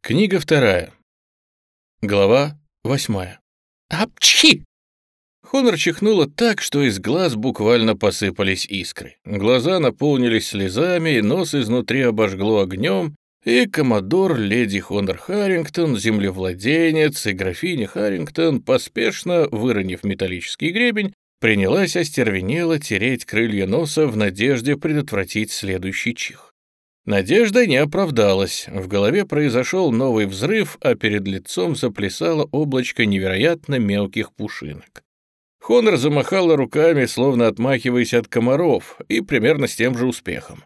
Книга вторая. Глава восьмая. «Апчхи!» Хонор чихнула так, что из глаз буквально посыпались искры. Глаза наполнились слезами, нос изнутри обожгло огнем, и коммодор леди Хонор Харрингтон, землевладенец и графиня Харрингтон, поспешно, выронив металлический гребень, принялась остервенело тереть крылья носа в надежде предотвратить следующий чих. Надежда не оправдалась. В голове произошел новый взрыв, а перед лицом заплясало облачко невероятно мелких пушинок. Хонор замахала руками, словно отмахиваясь от комаров, и примерно с тем же успехом.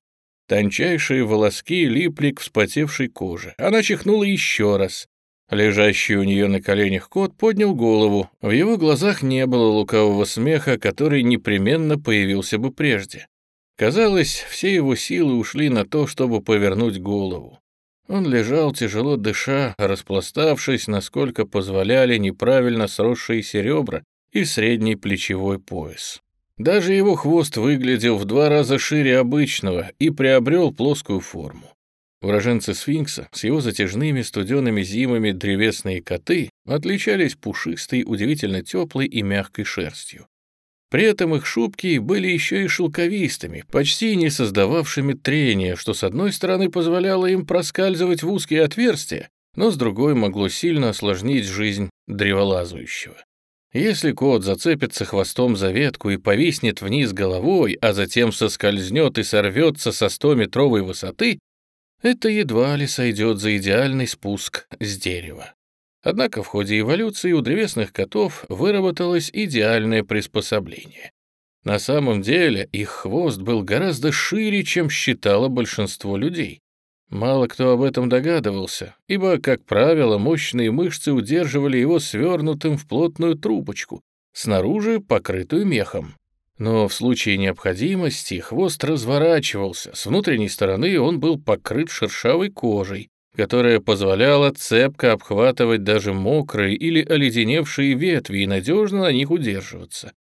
Тончайшие волоски липли к вспотевшей коже. Она чихнула еще раз. Лежащий у нее на коленях кот поднял голову. В его глазах не было лукавого смеха, который непременно появился бы прежде. Казалось, все его силы ушли на то, чтобы повернуть голову. Он лежал, тяжело дыша, распластавшись, насколько позволяли неправильно сросшиеся ребра и средний плечевой пояс. Даже его хвост выглядел в два раза шире обычного и приобрел плоскую форму. Уроженцы сфинкса с его затяжными студенными зимами древесные коты отличались пушистой, удивительно теплой и мягкой шерстью. При этом их шубки были еще и шелковистыми, почти не создававшими трения, что с одной стороны позволяло им проскальзывать в узкие отверстия, но с другой могло сильно осложнить жизнь древолазающего. Если кот зацепится хвостом за ветку и повиснет вниз головой, а затем соскользнет и сорвется со 100-метровой высоты, это едва ли сойдет за идеальный спуск с дерева. Однако в ходе эволюции у древесных котов выработалось идеальное приспособление. На самом деле их хвост был гораздо шире, чем считало большинство людей. Мало кто об этом догадывался, ибо, как правило, мощные мышцы удерживали его свернутым в плотную трубочку, снаружи покрытую мехом. Но в случае необходимости хвост разворачивался, с внутренней стороны он был покрыт шершавой кожей, которая позволяла цепко обхватывать даже мокрые или оледеневшие ветви и надежно на них удерживаться.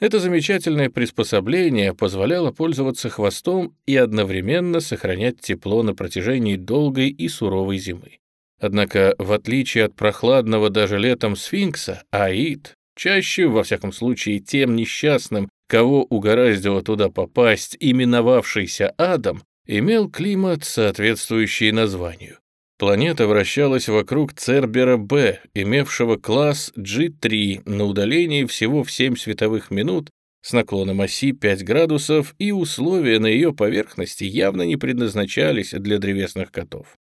Это замечательное приспособление позволяло пользоваться хвостом и одновременно сохранять тепло на протяжении долгой и суровой зимы. Однако, в отличие от прохладного даже летом сфинкса, Аид, чаще, во всяком случае, тем несчастным, кого угораздило туда попасть, именовавшийся Адом, имел климат, соответствующий названию. Планета вращалась вокруг Цербера-Б, имевшего класс G3 на удалении всего в 7 световых минут с наклоном оси 5 градусов, и условия на ее поверхности явно не предназначались для древесных котов.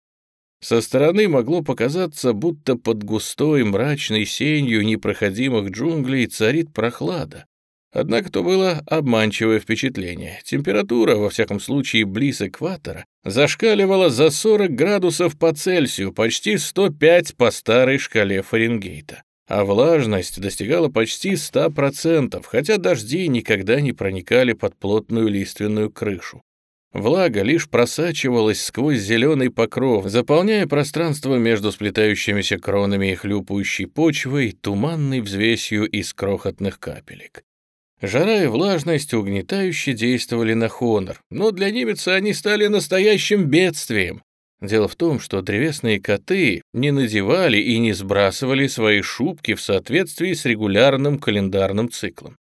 Со стороны могло показаться, будто под густой мрачной сенью непроходимых джунглей царит прохлада. Однако то было обманчивое впечатление. Температура, во всяком случае близ экватора, зашкаливала за 40 градусов по Цельсию, почти 105 по старой шкале Фаренгейта. А влажность достигала почти 100%, хотя дожди никогда не проникали под плотную лиственную крышу. Влага лишь просачивалась сквозь зеленый покров, заполняя пространство между сплетающимися кронами и хлюпающей почвой туманной взвесью из крохотных капелек. Жара и влажность угнетающе действовали на Хонор, но для немеца они стали настоящим бедствием. Дело в том, что древесные коты не надевали и не сбрасывали свои шубки в соответствии с регулярным календарным циклом.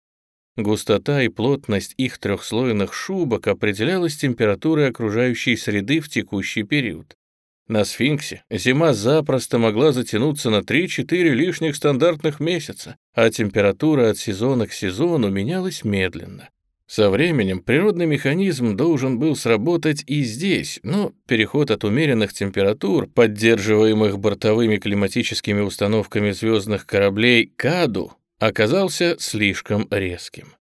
Густота и плотность их трехслойных шубок определялась температурой окружающей среды в текущий период. На сфинксе зима запросто могла затянуться на 3-4 лишних стандартных месяца, а температура от сезона к сезону менялась медленно. Со временем природный механизм должен был сработать и здесь, но переход от умеренных температур, поддерживаемых бортовыми климатическими установками звездных кораблей, к аду, оказался слишком резким.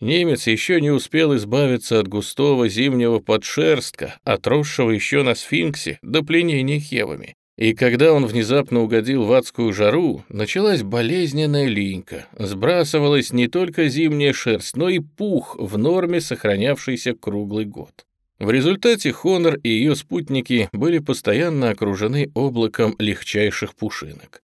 Немец еще не успел избавиться от густого зимнего подшерстка, отросшего еще на сфинксе до пленения хевами. И когда он внезапно угодил в адскую жару, началась болезненная линька. Сбрасывалась не только зимняя шерсть, но и пух в норме, сохранявшийся круглый год. В результате Хонор и ее спутники были постоянно окружены облаком легчайших пушинок.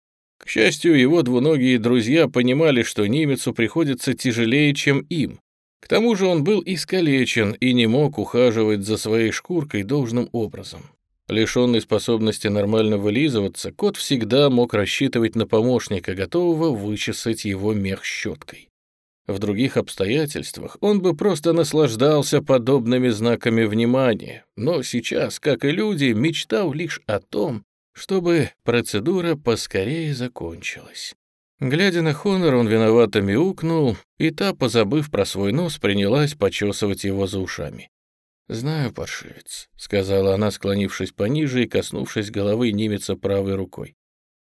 К счастью, его двуногие друзья понимали, что немецу приходится тяжелее, чем им. К тому же он был искалечен и не мог ухаживать за своей шкуркой должным образом. Лишенный способности нормально вылизываться, кот всегда мог рассчитывать на помощника, готового вычесать его мех щеткой. В других обстоятельствах он бы просто наслаждался подобными знаками внимания, но сейчас, как и люди, мечтал лишь о том, чтобы процедура поскорее закончилась. Глядя на Хонор, он виновато мяукнул, и та, позабыв про свой нос, принялась почесывать его за ушами. «Знаю, паршивец», — сказала она, склонившись пониже и коснувшись головы немеца правой рукой.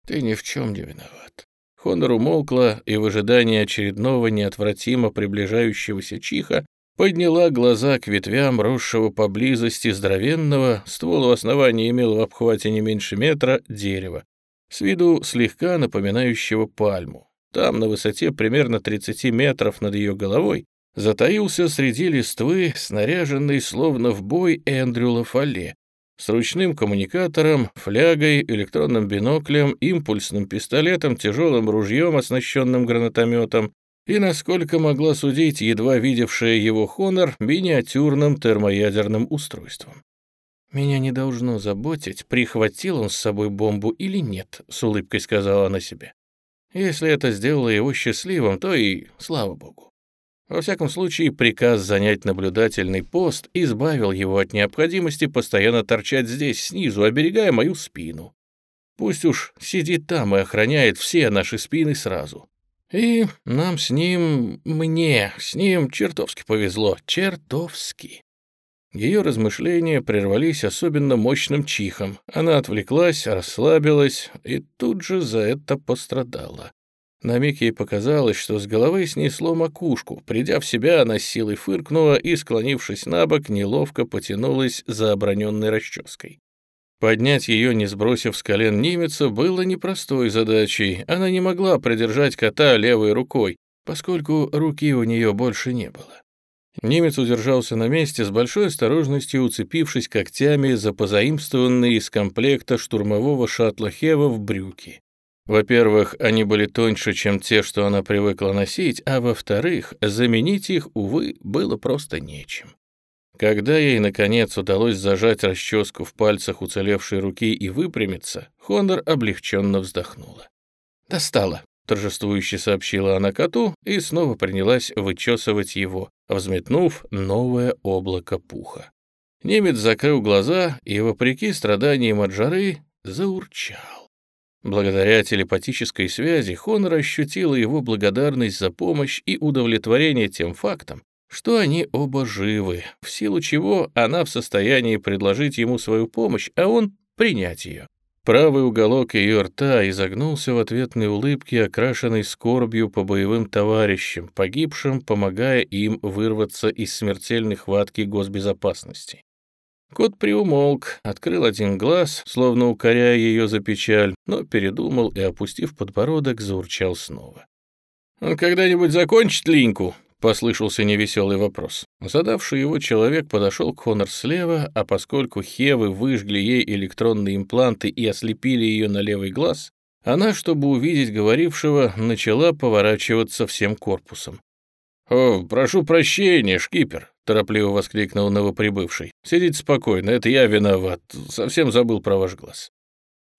«Ты ни в чем не виноват». Хонор умолкла и в ожидании очередного неотвратимо приближающегося чиха подняла глаза к ветвям, росшего поблизости здоровенного, ствол у основания имел в обхвате не меньше метра, дерева, с виду слегка напоминающего пальму. Там, на высоте примерно 30 метров над ее головой, затаился среди листвы, снаряженный словно в бой Эндрю Лафале, с ручным коммуникатором, флягой, электронным биноклем, импульсным пистолетом, тяжелым ружьем, оснащенным гранатометом, и, насколько могла судить едва видевшая его Хонор, миниатюрным термоядерным устройством. «Меня не должно заботить, прихватил он с собой бомбу или нет», — с улыбкой сказала она себе. «Если это сделало его счастливым, то и слава богу». Во всяком случае, приказ занять наблюдательный пост избавил его от необходимости постоянно торчать здесь снизу, оберегая мою спину. Пусть уж сидит там и охраняет все наши спины сразу. И нам с ним, мне, с ним чертовски повезло, чертовски. Ее размышления прервались особенно мощным чихом. Она отвлеклась, расслабилась и тут же за это пострадала. На миг ей показалось, что с головы снесло макушку. Придя в себя, она с силой фыркнула и, склонившись на бок, неловко потянулась за оброненной расческой. Поднять ее, не сбросив с колен немеца, было непростой задачей. Она не могла придержать кота левой рукой, поскольку руки у нее больше не было. Немец удержался на месте с большой осторожностью, уцепившись когтями за позаимствованные из комплекта штурмового шаттла Хева в брюки. Во-первых, они были тоньше, чем те, что она привыкла носить, а во-вторых, заменить их, увы, было просто нечем. Когда ей, наконец, удалось зажать расческу в пальцах уцелевшей руки и выпрямиться, Хонор облегченно вздохнула. «Достала», — торжествующе сообщила она коту и снова принялась вычесывать его, взметнув новое облако пуха. Немец закрыл глаза и, вопреки страданиям от жары, заурчал. Благодаря телепатической связи Хонор ощутила его благодарность за помощь и удовлетворение тем фактом, что они оба живы, в силу чего она в состоянии предложить ему свою помощь, а он принять ее. Правый уголок ее рта изогнулся в ответной улыбке, окрашенной скорбью по боевым товарищам, погибшим, помогая им вырваться из смертельной хватки госбезопасности. Кот приумолк, открыл один глаз, словно укоряя ее за печаль, но передумал и, опустив подбородок, заурчал снова. «Он когда-нибудь закончит линьку?» — послышался невеселый вопрос. Задавший его человек подошел к Хонор слева, а поскольку Хевы выжгли ей электронные импланты и ослепили ее на левый глаз, она, чтобы увидеть говорившего, начала поворачиваться всем корпусом. «О, прошу прощения, шкипер», — торопливо воскликнул новоприбывший. «Сидите спокойно, это я виноват, совсем забыл про ваш глаз».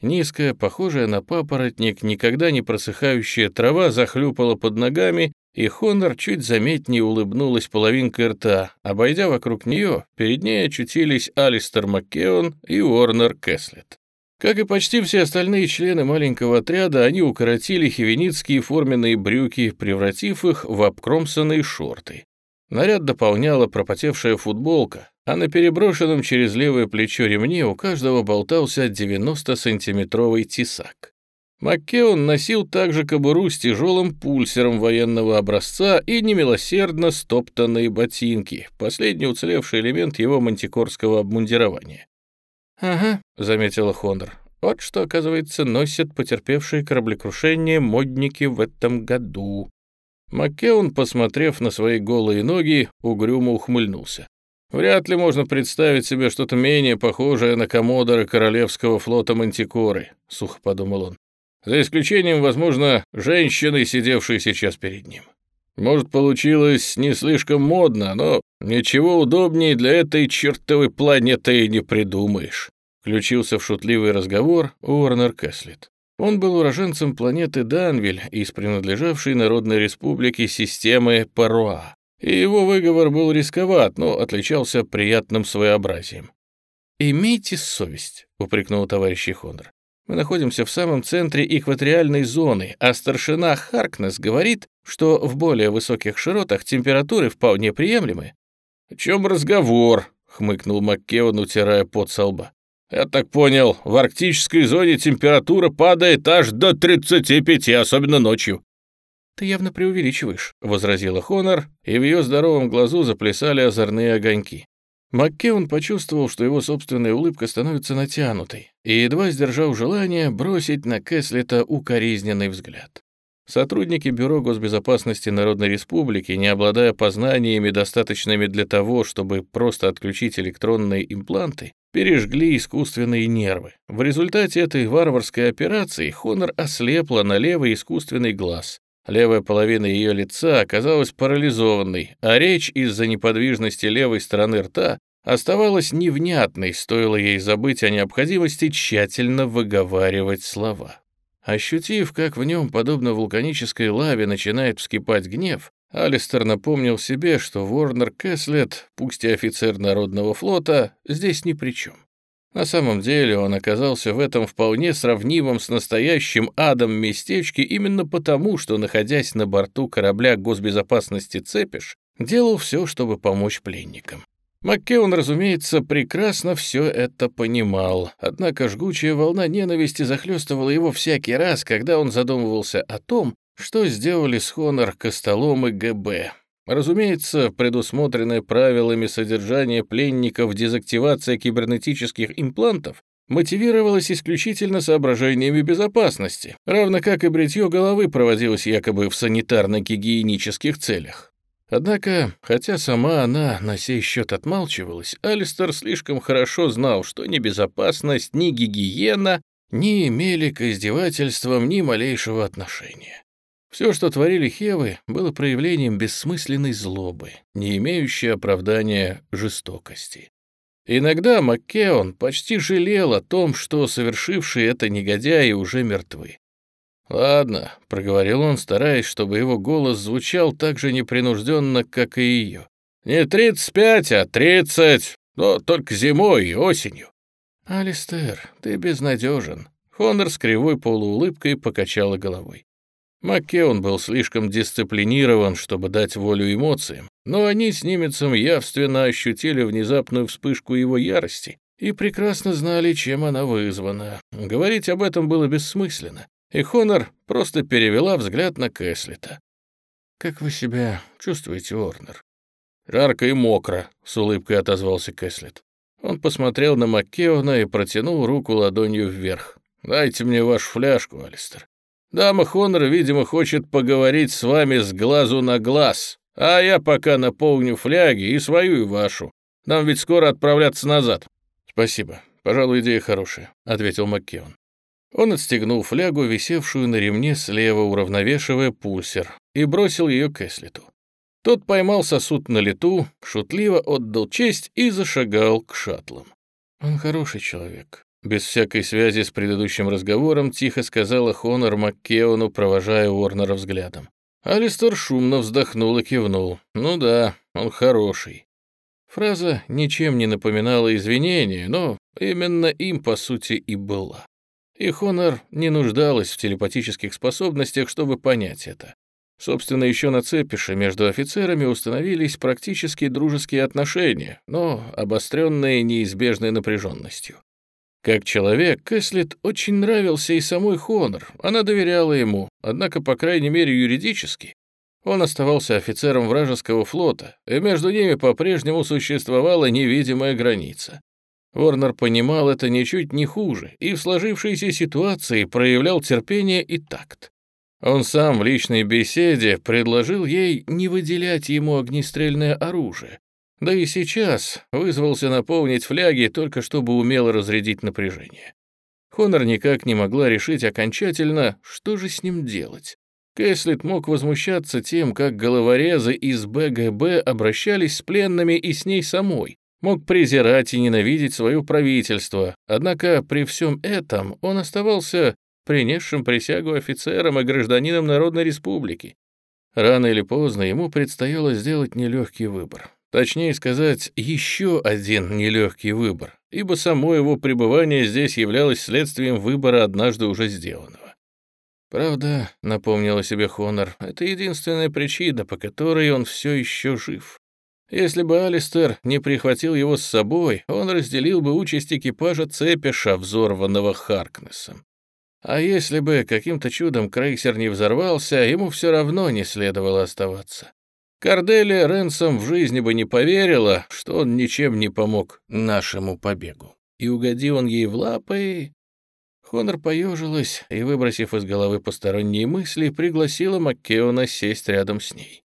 Низкая, похожая на папоротник, никогда не просыхающая трава захлюпала под ногами, и Хонор чуть заметнее улыбнулась половинкой рта. Обойдя вокруг нее, перед ней очутились Алистер Маккеон и Уорнер Кэслет. Как и почти все остальные члены маленького отряда, они укоротили хивеницкие форменные брюки, превратив их в обкромсанные шорты. Наряд дополняла пропотевшая футболка, а на переброшенном через левое плечо ремне у каждого болтался 90-сантиметровый тесак. Маккеон носил также кобуру с тяжелым пульсером военного образца и немилосердно стоптанные ботинки, последний уцелевший элемент его мантикорского обмундирования. «Ага», — заметила Хонор. «Вот что, оказывается, носят потерпевшие кораблекрушение модники в этом году». Маккеон, посмотрев на свои голые ноги, угрюмо ухмыльнулся. Вряд ли можно представить себе что-то менее похожее на комодоры Королевского флота Мантикоры, сухо подумал он. За исключением, возможно, женщины, сидевшей сейчас перед ним. Может, получилось не слишком модно, но ничего удобнее для этой чертовой планеты и не придумаешь. Включился в шутливый разговор Уорнер Кэслет. Он был уроженцем планеты Данвиль из принадлежавшей Народной Республике системы Паруа, и его выговор был рисковат, но отличался приятным своеобразием. «Имейте совесть», — упрекнул товарищ Хонор. «Мы находимся в самом центре экваториальной зоны, а старшина Харкнес говорит, что в более высоких широтах температуры вполне приемлемы». «О чем разговор?» — хмыкнул Маккеон, утирая пот со лба. «Я так понял, в арктической зоне температура падает аж до 35, особенно ночью». «Ты явно преувеличиваешь», — возразила Хонор, и в ее здоровом глазу заплясали озорные огоньки. Маккеон почувствовал, что его собственная улыбка становится натянутой, и едва сдержал желание бросить на Кэслета укоризненный взгляд. Сотрудники Бюро госбезопасности Народной Республики, не обладая познаниями, достаточными для того, чтобы просто отключить электронные импланты, пережгли искусственные нервы. В результате этой варварской операции Хонор ослепла на левый искусственный глаз. Левая половина ее лица оказалась парализованной, а речь из-за неподвижности левой стороны рта оставалась невнятной, стоило ей забыть о необходимости тщательно выговаривать слова. Ощутив, как в нем, подобно вулканической лаве, начинает вскипать гнев, Алистер напомнил себе, что Ворнер Кэслет, пусть и офицер Народного флота, здесь ни при чем. На самом деле он оказался в этом вполне сравнимом с настоящим адом местечке именно потому, что, находясь на борту корабля госбезопасности «Цепиш», делал все, чтобы помочь пленникам. Маккеон, разумеется, прекрасно все это понимал, однако жгучая волна ненависти захлестывала его всякий раз, когда он задумывался о том, что сделали с Хонор, Костолом и ГБ. Разумеется, предусмотренное правилами содержания пленников дезактивация кибернетических имплантов мотивировалась исключительно соображениями безопасности, равно как и бритье головы проводилось якобы в санитарно-гигиенических целях. Однако, хотя сама она на сей счет отмалчивалась, Алистер слишком хорошо знал, что ни безопасность, ни гигиена не имели к издевательствам ни малейшего отношения. Все, что творили Хевы, было проявлением бессмысленной злобы, не имеющей оправдания жестокости. Иногда Маккеон почти жалел о том, что совершившие это негодяи уже мертвы. «Ладно», — проговорил он, стараясь, чтобы его голос звучал так же непринужденно, как и ее. «Не тридцать пять, а тридцать, но только зимой и осенью». «Алистер, ты безнадежен», — Хонор с кривой полуулыбкой покачала головой. Маккеон был слишком дисциплинирован, чтобы дать волю эмоциям, но они с немецем явственно ощутили внезапную вспышку его ярости и прекрасно знали, чем она вызвана. Говорить об этом было бессмысленно и Хонор просто перевела взгляд на Кэслета. «Как вы себя чувствуете, Орнер?» «Жарко и мокро», — с улыбкой отозвался Кэслет. Он посмотрел на Маккеона и протянул руку ладонью вверх. «Дайте мне вашу фляжку, Алистер. Дама Хонор, видимо, хочет поговорить с вами с глазу на глаз, а я пока наполню фляги и свою, и вашу. Нам ведь скоро отправляться назад». «Спасибо. Пожалуй, идея хорошая», — ответил Маккеон. Он отстегнул флягу, висевшую на ремне слева, уравновешивая пульсер, и бросил ее к. Тот поймал сосуд на лету, шутливо отдал честь и зашагал к шаттлам. «Он хороший человек», — без всякой связи с предыдущим разговором тихо сказала Хонор Маккеону, провожая Уорнера взглядом. Алистер шумно вздохнул и кивнул. «Ну да, он хороший». Фраза ничем не напоминала извинения, но именно им, по сути, и была. И Хонор не нуждалась в телепатических способностях, чтобы понять это. Собственно, еще на цепише между офицерами установились практически дружеские отношения, но обостренные неизбежной напряженностью. Как человек, Кэслет очень нравился и самой Хонор, она доверяла ему, однако, по крайней мере, юридически. Он оставался офицером вражеского флота, и между ними по-прежнему существовала невидимая граница. Ворнер понимал это ничуть не хуже и в сложившейся ситуации проявлял терпение и такт. Он сам в личной беседе предложил ей не выделять ему огнестрельное оружие, да и сейчас вызвался наполнить фляги только чтобы умело разрядить напряжение. Хонор никак не могла решить окончательно, что же с ним делать. Кэслит мог возмущаться тем, как головорезы из БГБ обращались с пленными и с ней самой, мог презирать и ненавидеть свое правительство, однако при всем этом он оставался принесшим присягу офицером и гражданином Народной Республики. Рано или поздно ему предстояло сделать нелегкий выбор. Точнее сказать, еще один нелегкий выбор, ибо само его пребывание здесь являлось следствием выбора однажды уже сделанного. Правда, напомнила себе Хонор, это единственная причина, по которой он все еще жив. Если бы Алистер не прихватил его с собой, он разделил бы участь экипажа Цепиша, взорванного Харкнесом. А если бы каким-то чудом крейсер не взорвался, ему все равно не следовало оставаться. Корделия Ренсом в жизни бы не поверила, что он ничем не помог нашему побегу. И угоди он ей в лапы... Хонор поежилась и, выбросив из головы посторонние мысли, пригласила Маккеона сесть рядом с ней.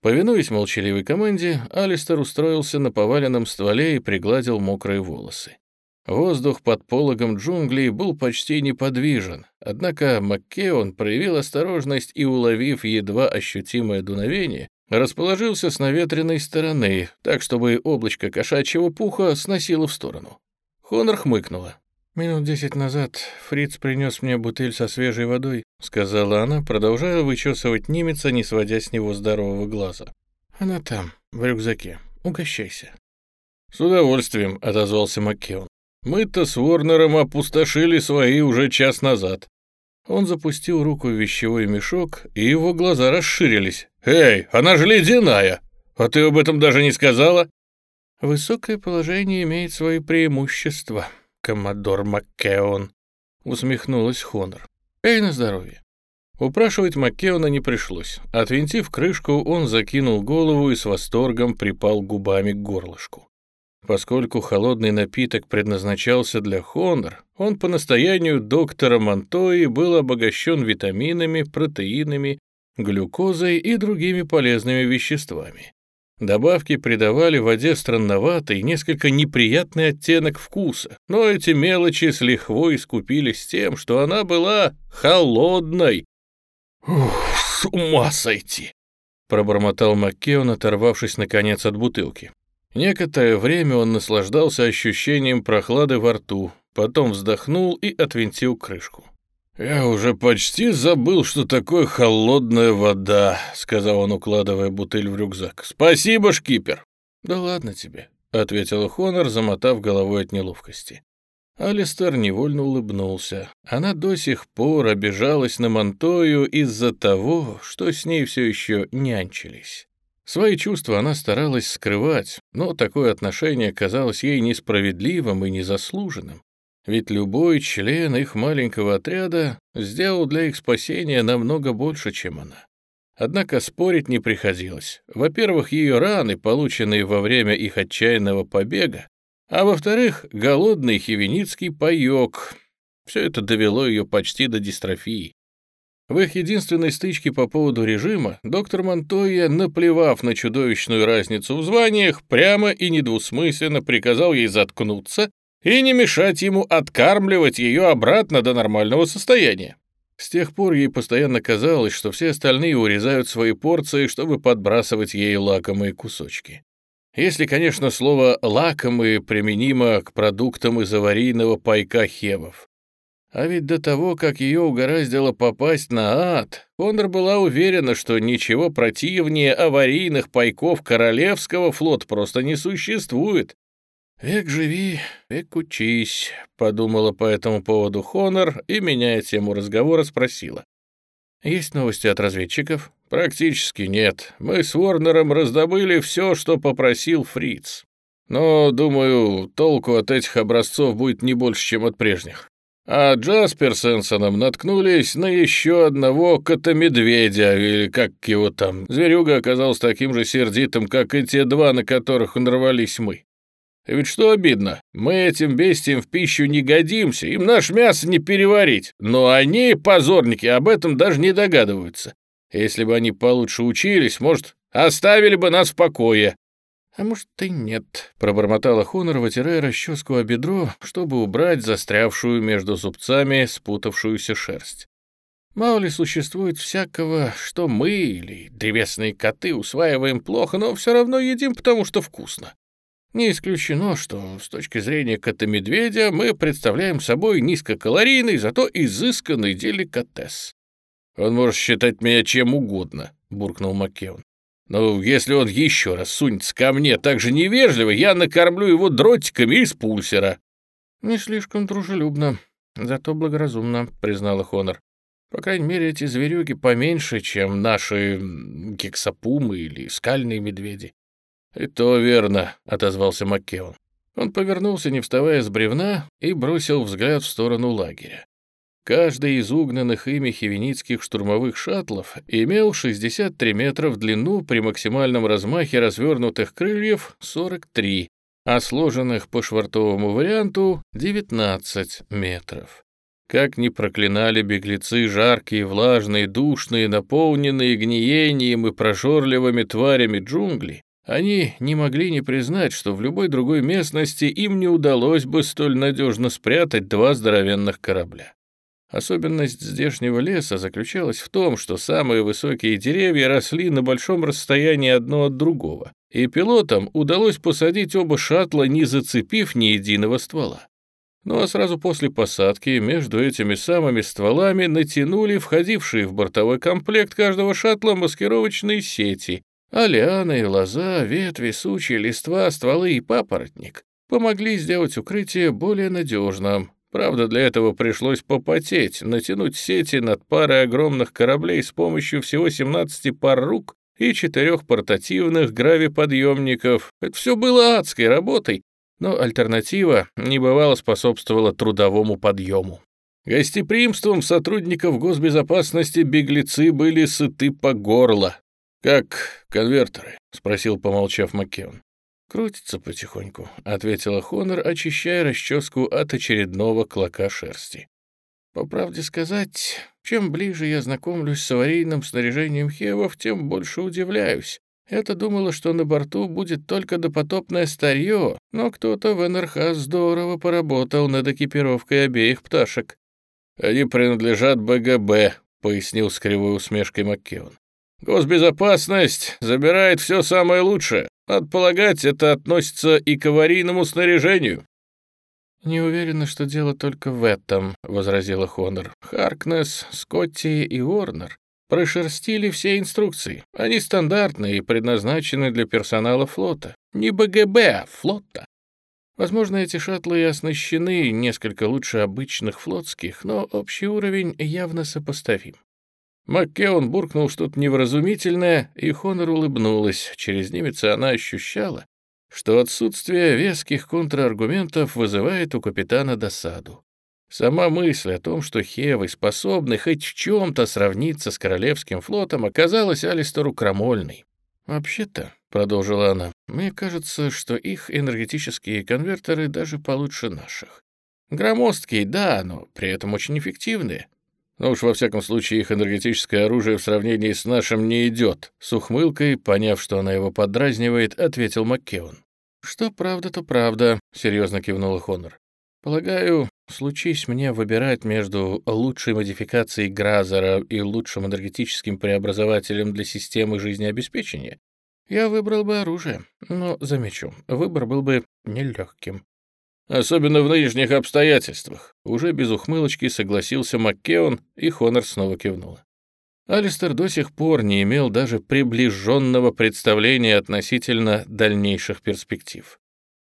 Повинуясь молчаливой команде, Алистер устроился на поваленном стволе и пригладил мокрые волосы. Воздух под пологом джунглей был почти неподвижен, однако Маккеон проявил осторожность и, уловив едва ощутимое дуновение, расположился с наветренной стороны, так, чтобы облачко кошачьего пуха сносило в сторону. Хонор хмыкнула. «Минут десять назад Фриц принес мне бутыль со свежей водой», — сказала она, продолжая вычесывать немеца, не сводя с него здорового глаза. «Она там, в рюкзаке. Угощайся». «С удовольствием», — отозвался Маккеон. «Мы-то с Ворнером опустошили свои уже час назад». Он запустил руку в вещевой мешок, и его глаза расширились. «Эй, она же ледяная! А ты об этом даже не сказала?» «Высокое положение имеет свои преимущества», коммодор Маккеон», — усмехнулась Хонор. «Эй, на здоровье». Упрашивать Маккеона не пришлось. Отвинтив крышку, он закинул голову и с восторгом припал губами к горлышку. Поскольку холодный напиток предназначался для Хонор, он по настоянию доктора Монтои был обогащен витаминами, протеинами, глюкозой и другими полезными веществами. Добавки придавали воде странноватый, несколько неприятный оттенок вкуса, но эти мелочи с лихвой искупились тем, что она была холодной. «Ух, с ума сойти!» — пробормотал Маккеон, оторвавшись наконец от бутылки. Некоторое время он наслаждался ощущением прохлады во рту, потом вздохнул и отвинтил крышку. «Я уже почти забыл, что такое холодная вода», — сказал он, укладывая бутыль в рюкзак. «Спасибо, шкипер». «Да ладно тебе», — ответил Хонор, замотав головой от неловкости. Алистер невольно улыбнулся. Она до сих пор обижалась на Монтою из-за того, что с ней все еще нянчились. Свои чувства она старалась скрывать, но такое отношение казалось ей несправедливым и незаслуженным. Ведь любой член их маленького отряда сделал для их спасения намного больше, чем она. Однако спорить не приходилось. Во-первых, ее раны, полученные во время их отчаянного побега, а во-вторых, голодный хивеницкий паёк. Все это довело ее почти до дистрофии. В их единственной стычке по поводу режима доктор Монтойя, наплевав на чудовищную разницу в званиях, прямо и недвусмысленно приказал ей заткнуться и не мешать ему откармливать ее обратно до нормального состояния. С тех пор ей постоянно казалось, что все остальные урезают свои порции, чтобы подбрасывать ей лакомые кусочки. Если, конечно, слово «лакомые» применимо к продуктам из аварийного пайка хевов. А ведь до того, как ее угораздило попасть на ад, Конор была уверена, что ничего противнее аварийных пайков Королевского флот просто не существует, «Век живи, век учись», — подумала по этому поводу Хонор и, меняя тему разговора, спросила. «Есть новости от разведчиков?» «Практически нет. Мы с Ворнером раздобыли все, что попросил Фриц. Но, думаю, толку от этих образцов будет не больше, чем от прежних. А Джаспер с Энсоном наткнулись на еще одного кота-медведя, или как его там. Зверюга оказался таким же сердитым, как и те два, на которых нарвались мы. Ведь что обидно, мы этим бестиям в пищу не годимся, им наш мясо не переварить, но они, позорники, об этом даже не догадываются. Если бы они получше учились, может, оставили бы нас в покое». «А может, и нет», — пробормотала Хонор, вытирая расческу о бедро, чтобы убрать застрявшую между зубцами спутавшуюся шерсть. Мало ли существует всякого, что мы или древесные коты усваиваем плохо, но все равно едим, потому что вкусно. Не исключено, что с точки зрения кота-медведя мы представляем собой низкокалорийный, зато изысканный деликатес. «Он может считать меня чем угодно», — буркнул Маккеон. «Но если он еще раз сунется ко мне так же невежливо, я накормлю его дротиками из пульсера». «Не слишком дружелюбно, зато благоразумно», — признала Хонор. «По крайней мере, эти зверюги поменьше, чем наши гексапумы или скальные медведи». «И то верно», — отозвался Маккеон. Он повернулся, не вставая с бревна, и бросил взгляд в сторону лагеря. Каждый из угнанных ими хивеницких штурмовых шаттлов имел 63 метра в длину при максимальном размахе развернутых крыльев 43, а сложенных по швартовому варианту 19 метров. Как ни проклинали беглецы жаркие, влажные, душные, наполненные гниением и прожорливыми тварями джунгли, они не могли не признать, что в любой другой местности им не удалось бы столь надежно спрятать два здоровенных корабля. Особенность здешнего леса заключалась в том, что самые высокие деревья росли на большом расстоянии одно от другого, и пилотам удалось посадить оба шаттла, не зацепив ни единого ствола. Ну а сразу после посадки между этими самыми стволами натянули входившие в бортовой комплект каждого шаттла маскировочные сети, а лианы, лоза, ветви, сучья, листва, стволы и папоротник помогли сделать укрытие более надежным, Правда, для этого пришлось попотеть, натянуть сети над парой огромных кораблей с помощью всего 17 пар рук и четырех портативных гравиподъемников. Это все было адской работой, но альтернатива небывало способствовала трудовому подъему. Гостеприимством сотрудников госбезопасности беглецы были сыты по горло. «Как конвертеры?» — спросил, помолчав Маккеон. «Крутится потихоньку», — ответила Хонор, очищая расческу от очередного клока шерсти. «По правде сказать, чем ближе я знакомлюсь с аварийным снаряжением Хевов, тем больше удивляюсь. Я-то думала, что на борту будет только допотопное старье, но кто-то в НРХ здорово поработал над экипировкой обеих пташек». «Они принадлежат БГБ», — пояснил с кривой усмешкой Маккеон. «Госбезопасность забирает все самое лучшее. Надо полагать, это относится и к аварийному снаряжению». «Не уверена, что дело только в этом», — возразила Хонор. «Харкнес, Скотти и Уорнер прошерстили все инструкции. Они стандартные и предназначены для персонала флота. Не БГБ, а флота. Возможно, эти шаттлы и оснащены несколько лучше обычных флотских, но общий уровень явно сопоставим. Маккеон буркнул что-то невразумительное, и Хонор улыбнулась. Через немеца она ощущала, что отсутствие веских контраргументов вызывает у капитана досаду. Сама мысль о том, что Хевы способны хоть в чем-то сравниться с Королевским флотом, оказалась Алистеру крамольной. «Вообще-то», — продолжила она, — «мне кажется, что их энергетические конвертеры даже получше наших. Громоздкие, да, но при этом очень эффективные. Но уж во всяком случае их энергетическое оружие в сравнении с нашим не идет. С ухмылкой, поняв, что она его подразнивает, ответил Маккеон. «Что правда, то правда», — серьезно кивнула Хонор. «Полагаю, случись мне выбирать между лучшей модификацией Гразера и лучшим энергетическим преобразователем для системы жизнеобеспечения, я выбрал бы оружие, но, замечу, выбор был бы нелегким. Особенно в нынешних обстоятельствах. Уже без ухмылочки согласился Маккеон, и Хонор снова кивнула. Алистер до сих пор не имел даже приближенного представления относительно дальнейших перспектив.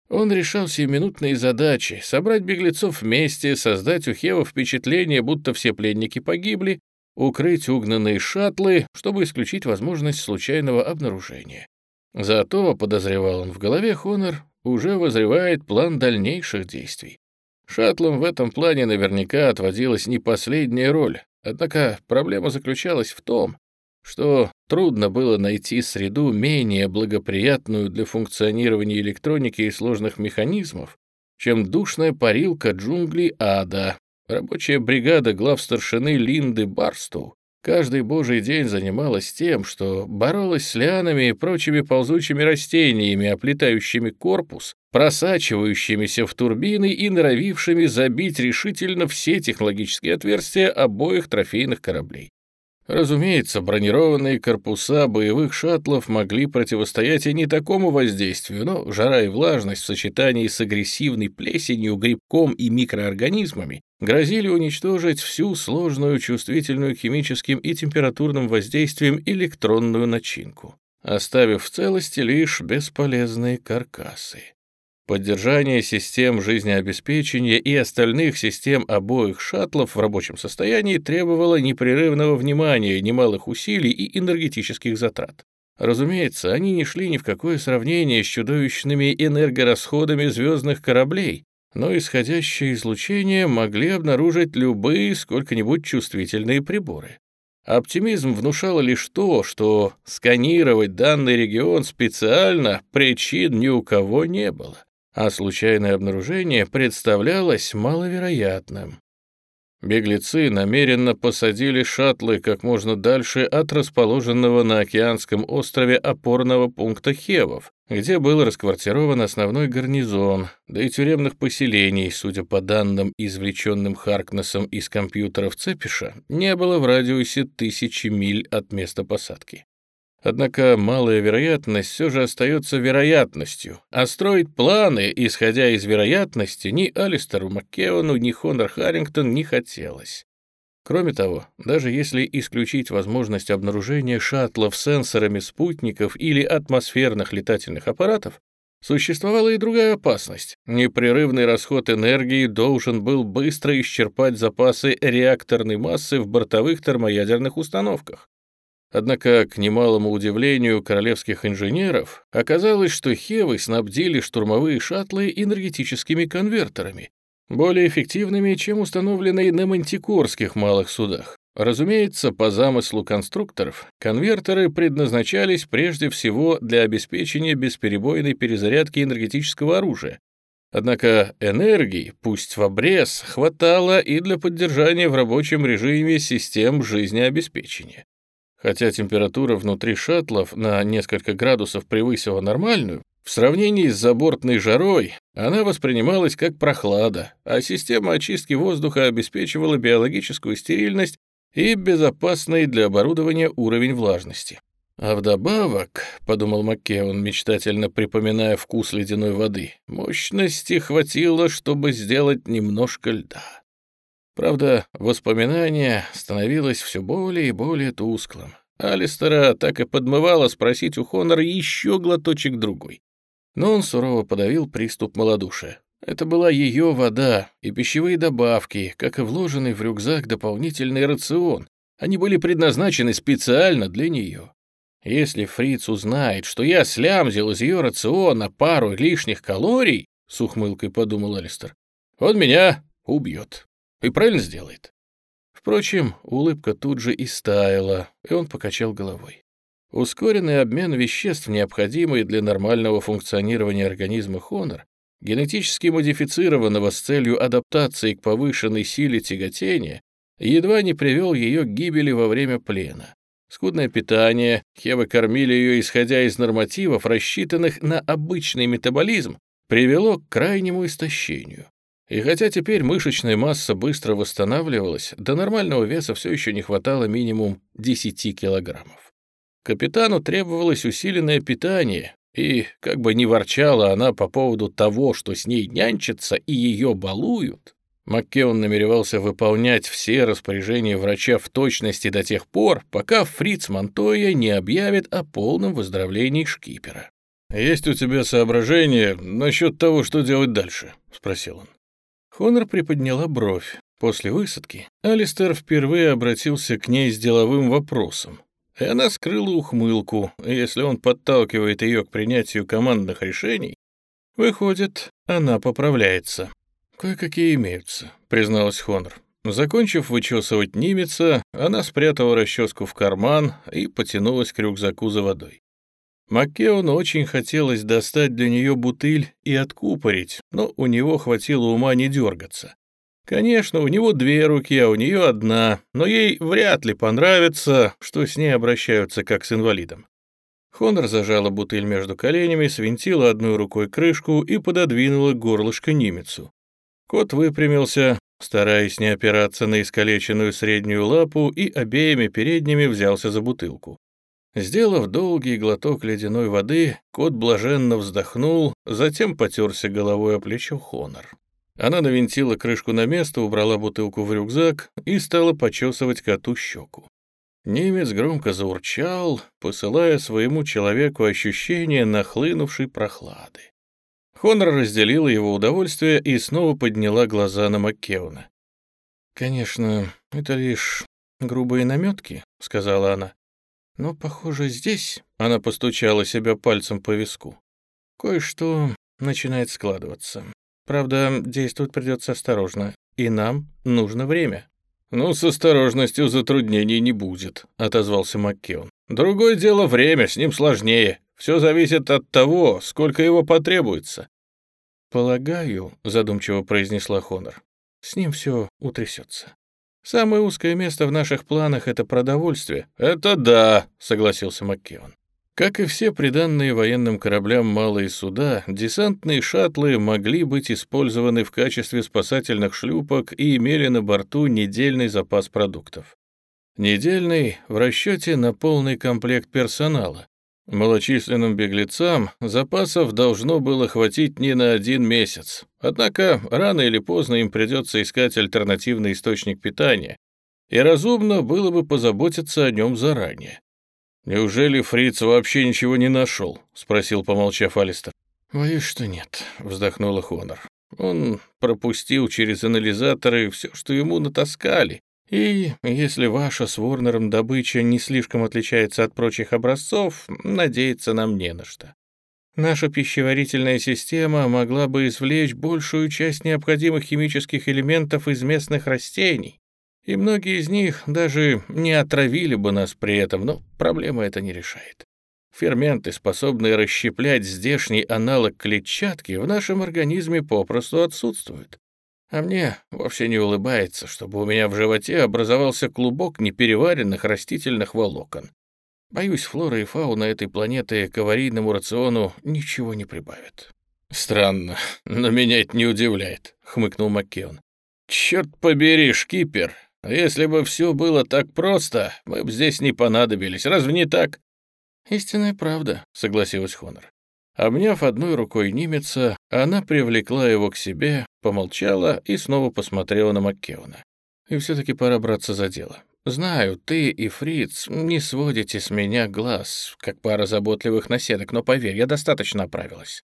Он решал сиюминутные задачи — собрать беглецов вместе, создать у Хева впечатление, будто все пленники погибли, укрыть угнанные шаттлы, чтобы исключить возможность случайного обнаружения. Зато, подозревал он в голове, Хонор уже возревает план дальнейших действий. Шаттлам в этом плане наверняка отводилась не последняя роль, однако проблема заключалась в том, что трудно было найти среду менее благоприятную для функционирования электроники и сложных механизмов, чем душная парилка джунглей ада. Рабочая бригада глав старшины Линды Барстоу каждый божий день занималась тем, что боролась с лианами и прочими ползучими растениями, оплетающими корпус, просачивающимися в турбины и норовившими забить решительно все технологические отверстия обоих трофейных кораблей. Разумеется, бронированные корпуса боевых шаттлов могли противостоять и не такому воздействию, но жара и влажность в сочетании с агрессивной плесенью, грибком и микроорганизмами грозили уничтожить всю сложную, чувствительную химическим и температурным воздействием электронную начинку, оставив в целости лишь бесполезные каркасы. Поддержание систем жизнеобеспечения и остальных систем обоих шаттлов в рабочем состоянии требовало непрерывного внимания, немалых усилий и энергетических затрат. Разумеется, они не шли ни в какое сравнение с чудовищными энергорасходами звездных кораблей, но исходящее излучение могли обнаружить любые сколько-нибудь чувствительные приборы. Оптимизм внушало лишь то, что сканировать данный регион специально причин ни у кого не было а случайное обнаружение представлялось маловероятным. Беглецы намеренно посадили шаттлы как можно дальше от расположенного на океанском острове опорного пункта Хевов, где был расквартирован основной гарнизон, да и тюремных поселений, судя по данным, извлеченным Харкнесом из компьютеров Цепиша, не было в радиусе тысячи миль от места посадки. Однако малая вероятность все же остается вероятностью, а строить планы, исходя из вероятности, ни Алистеру Маккеону, ни Хонор Харрингтон не хотелось. Кроме того, даже если исключить возможность обнаружения шаттлов сенсорами спутников или атмосферных летательных аппаратов, существовала и другая опасность. Непрерывный расход энергии должен был быстро исчерпать запасы реакторной массы в бортовых термоядерных установках. Однако, к немалому удивлению королевских инженеров, оказалось, что Хевы снабдили штурмовые шаттлы энергетическими конвертерами, более эффективными, чем установленные на мантикорских малых судах. Разумеется, по замыслу конструкторов, конвертеры предназначались прежде всего для обеспечения бесперебойной перезарядки энергетического оружия. Однако энергии, пусть в обрез, хватало и для поддержания в рабочем режиме систем жизнеобеспечения. Хотя температура внутри шаттлов на несколько градусов превысила нормальную, в сравнении с забортной жарой она воспринималась как прохлада, а система очистки воздуха обеспечивала биологическую стерильность и безопасный для оборудования уровень влажности. А вдобавок, — подумал Маккеон, мечтательно припоминая вкус ледяной воды, — мощности хватило, чтобы сделать немножко льда. Правда, воспоминание становилось все более и более тусклым. Алистера так и подмывало спросить у Хонора еще глоточек другой. Но он сурово подавил приступ малодушия. Это была ее вода и пищевые добавки, как и вложенный в рюкзак дополнительный рацион. Они были предназначены специально для нее. Если Фриц узнает, что я слямзил из ее рациона пару лишних калорий, с ухмылкой подумал Алистер, он меня убьет. И правильно сделает. Впрочем, улыбка тут же и и он покачал головой. Ускоренный обмен веществ, необходимый для нормального функционирования организма Хонор, генетически модифицированного с целью адаптации к повышенной силе тяготения, едва не привел ее к гибели во время плена. Скудное питание, Хевы кормили ее, исходя из нормативов, рассчитанных на обычный метаболизм, привело к крайнему истощению. И хотя теперь мышечная масса быстро восстанавливалась, до нормального веса все еще не хватало минимум 10 килограммов. Капитану требовалось усиленное питание, и, как бы ни ворчала она по поводу того, что с ней нянчатся и ее балуют, Маккеон намеревался выполнять все распоряжения врача в точности до тех пор, пока Фриц Монтоя не объявит о полном выздоровлении шкипера. «Есть у тебя соображения насчет того, что делать дальше?» — спросил он. Хонор приподняла бровь. После высадки Алистер впервые обратился к ней с деловым вопросом, и она скрыла ухмылку, если он подталкивает ее к принятию командных решений, выходит, она поправляется. «Кое-какие имеются», — призналась Хонор. Закончив вычесывать немеца, она спрятала расческу в карман и потянулась к рюкзаку за водой. Маккеону очень хотелось достать для нее бутыль и откупорить, но у него хватило ума не дергаться. Конечно, у него две руки, а у нее одна, но ей вряд ли понравится, что с ней обращаются как с инвалидом. Хонор зажала бутыль между коленями, свинтила одной рукой крышку и пододвинула горлышко немецу. Кот выпрямился, стараясь не опираться на искалеченную среднюю лапу, и обеими передними взялся за бутылку. Сделав долгий глоток ледяной воды, кот блаженно вздохнул, затем потерся головой о плечо Хонор. Она навинтила крышку на место, убрала бутылку в рюкзак и стала почесывать коту щеку. Немец громко заурчал, посылая своему человеку ощущение нахлынувшей прохлады. Хонор разделила его удовольствие и снова подняла глаза на Маккеуна. «Конечно, это лишь грубые наметки», — сказала она. «Но, похоже, здесь...» — она постучала себя пальцем по виску. «Кое-что начинает складываться. Правда, действовать придется осторожно, и нам нужно время». «Ну, с осторожностью затруднений не будет», — отозвался Маккеон. «Другое дело время, с ним сложнее. Все зависит от того, сколько его потребуется». «Полагаю», — задумчиво произнесла Хонор, — «с ним все утрясется. Самое узкое место в наших планах — это продовольствие». «Это да», — согласился Маккеон. Как и все приданные военным кораблям малые суда, десантные шаттлы могли быть использованы в качестве спасательных шлюпок и имели на борту недельный запас продуктов. Недельный в расчете на полный комплект персонала. Малочисленным беглецам запасов должно было хватить не на один месяц. Однако рано или поздно им придется искать альтернативный источник питания, и разумно было бы позаботиться о нем заранее. «Неужели Фриц вообще ничего не нашел?» — спросил, помолчав Алистер. «Боюсь, что нет», — вздохнула Хонор. «Он пропустил через анализаторы все, что ему натаскали. И если ваша с Ворнером добыча не слишком отличается от прочих образцов, надеяться нам не на что. Наша пищеварительная система могла бы извлечь большую часть необходимых химических элементов из местных растений, и многие из них даже не отравили бы нас при этом, но проблема это не решает. Ферменты, способные расщеплять здешний аналог клетчатки, в нашем организме попросту отсутствуют. А мне вовсе не улыбается, чтобы у меня в животе образовался клубок непереваренных растительных волокон. Боюсь, флора и фауна этой планеты к аварийному рациону ничего не прибавят. «Странно, но меня это не удивляет», — хмыкнул Маккеон. «Черт побери, шкипер, если бы все было так просто, мы бы здесь не понадобились. Разве не так?» «Истинная правда», — согласилась Хонор. Обняв одной рукой немеца, она привлекла его к себе, помолчала и снова посмотрела на Маккеона. «И все-таки пора браться за дело. Знаю, ты и Фриц не сводите с меня глаз, как пара заботливых наседок, но поверь, я достаточно оправилась».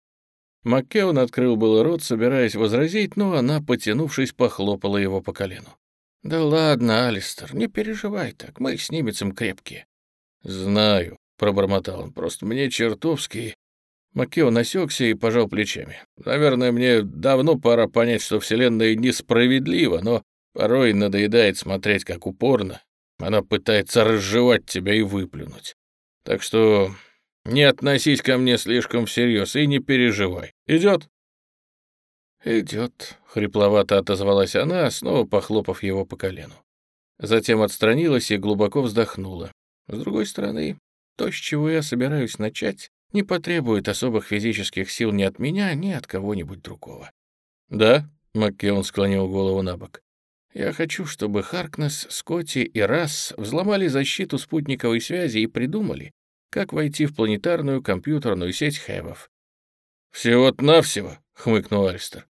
Маккеон открыл было рот, собираясь возразить, но она, потянувшись, похлопала его по колену. «Да ладно, Алистер, не переживай так, мы с немецем крепкие». «Знаю», — пробормотал он, — «просто мне чертовски...» Макео насекся и пожал плечами. «Наверное, мне давно пора понять, что Вселенная несправедлива, но порой надоедает смотреть, как упорно она пытается разжевать тебя и выплюнуть. Так что не относись ко мне слишком всерьез и не переживай. Идет?» «Идет», — хрипловато отозвалась она, снова похлопав его по колену. Затем отстранилась и глубоко вздохнула. С другой стороны, то, с чего я собираюсь начать, не потребует особых физических сил ни от меня, ни от кого-нибудь другого. «Да?» — Маккеон склонил голову на бок. «Я хочу, чтобы Харкнес, Скотти и Расс взломали защиту спутниковой связи и придумали, как войти в планетарную компьютерную сеть Хэвов». «Всего-навсего», — хмыкнул Аристер.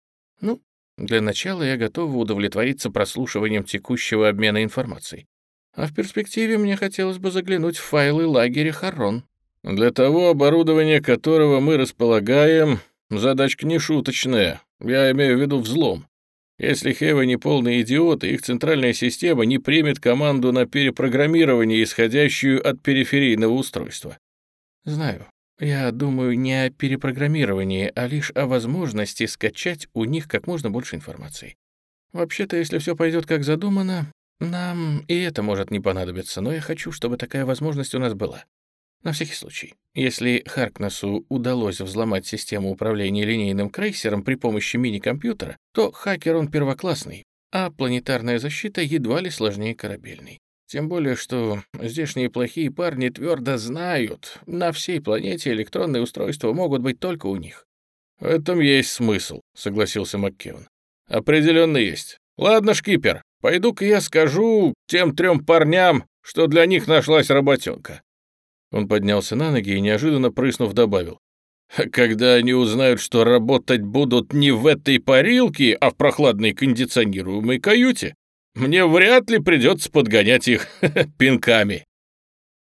Ну, для начала я готова удовлетвориться прослушиванием текущего обмена информацией. А в перспективе мне хотелось бы заглянуть в файлы лагеря Харрон. Для того оборудования, которого мы располагаем, задачка не шуточная. Я имею в виду взлом. Если Хевы не полные идиоты, их центральная система не примет команду на перепрограммирование, исходящую от периферийного устройства. Знаю. Я думаю не о перепрограммировании, а лишь о возможности скачать у них как можно больше информации. Вообще-то, если все пойдет как задумано, нам и это может не понадобиться, но я хочу, чтобы такая возможность у нас была. На всякий случай, если Харкнесу удалось взломать систему управления линейным крейсером при помощи мини-компьютера, то хакер он первоклассный, а планетарная защита едва ли сложнее корабельной. Тем более, что здешние плохие парни твердо знают, на всей планете электронные устройства могут быть только у них. «В этом есть смысл», — согласился Маккеон. «Определенно есть. Ладно, шкипер, пойду-ка я скажу тем трем парням, что для них нашлась работенка». Он поднялся на ноги и, неожиданно прыснув, добавил. «Когда они узнают, что работать будут не в этой парилке, а в прохладной кондиционируемой каюте, мне вряд ли придется подгонять их пинками».